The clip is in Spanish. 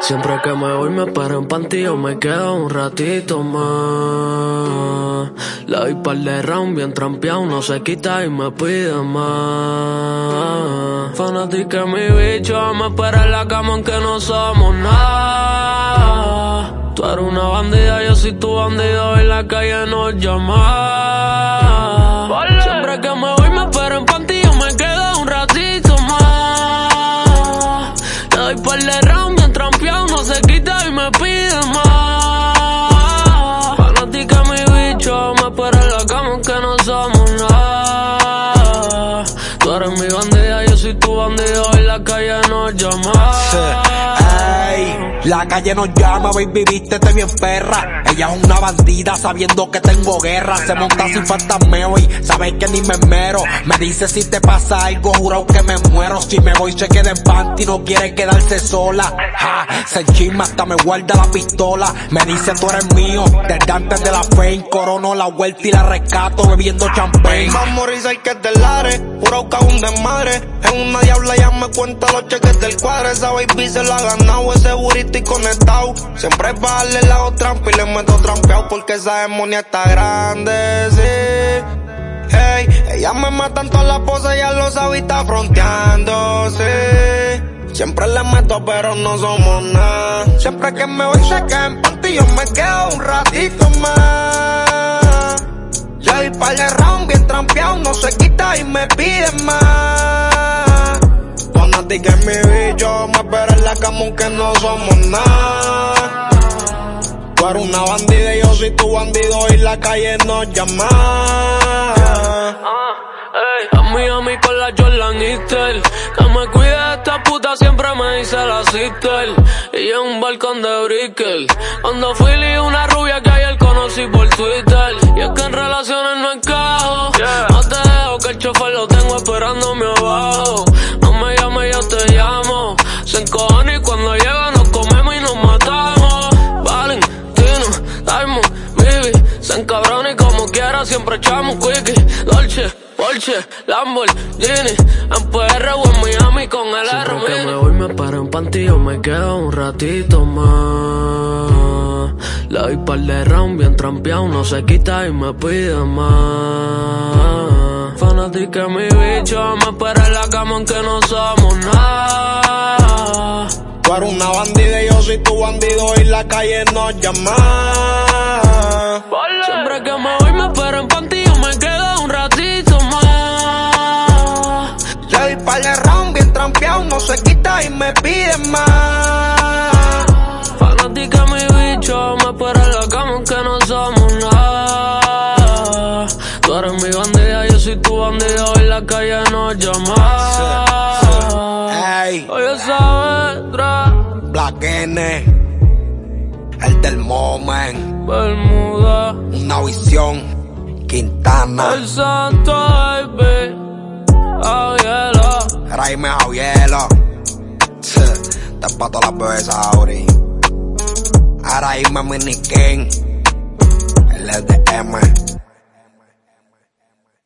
Siempre que me voy me paro en pantillo, me quedo un ratito más. Le doy par de round bien trampeado, no se quita y me pide más. Fanática mi bicho, me espera en la cama aunque no somos nada. Tú eres una bandida, yo soy tu bandido, en la calle nos llama. Siempre que me Tú eres mi bandida, yo soy tu bandido, en la calle nos llama. Ey, la calle nos llama, baby, vístete bien perra. Ella es una bandida sabiendo que tengo guerra. Se monta sin fantasmeo y sabe que ni me mero. Me dice si te pasa algo, juro que me muero. Si me voy se queda en panty, no quiere quedarse sola. Ja, se chisma hasta me guarda la pistola. Me dice tú eres mío, desde antes de la fame. Corono la vuelta y la rescato bebiendo champagne. Va a morir del Un desmadre. En una diabla ya me cuenta los cheques del cuadro. Esa baby se la ha ganado, ese burrito y conectado. Siempre es darle la otra y le meto trampeado porque esa demonia está grande, sí. Hey, ella me matan todas las poses, ya lo sabe y está fronteándose. Siempre le meto, pero no somos nada. Siempre que me voy se queda en yo me quedo un ratito más. Ya hay par de round bien trampeado, no se quita y me piden más. Fanática es mi bicho, me espera en la cama aunque no somos nada. Tú eres una bandida y yo soy tu bandido y la calle nos llama. Ah, a mí, a mí con la Jordan Easter. Que me cuide esta puta, siempre me dice la sister. Y en un balcón de Brickell. Cuando fui una rubia que es que en relaciones no encajo. No te dejo que el chofer lo tengo esperándome abajo. No me llames, yo te llamo. Se encojona y cuando llega nos comemos y nos matamos. Valentino, Diamond, Baby. Se encabrona y como quiera siempre echamos quickie. Dolce. Porsche, Lamborghini, en PR o en Miami con el Siempre que me voy me paro en pantillo, me quedo un ratito más. Le doy par de round bien trampeado, no se quita y me pide más. Fanática mi bicho, me espera en la cama aunque no somos nada. Tú eres una bandida y yo soy tu bandido y la calle nos llama. Siempre que me de round bien trampeado, no se quita y me piden más. Fanática mi bicho, me espera en la cama aunque no somos nada. Tú eres mi bandida, yo soy tu bandido, en la calle nos llama. Hey. Oye, sabes, Black N, el del moment. Bermuda. Una visión, Quintana. El santo, baby. Yeah. Raime hielo. Te pato las bebés Auri. Ahora mismo mini King. El de M.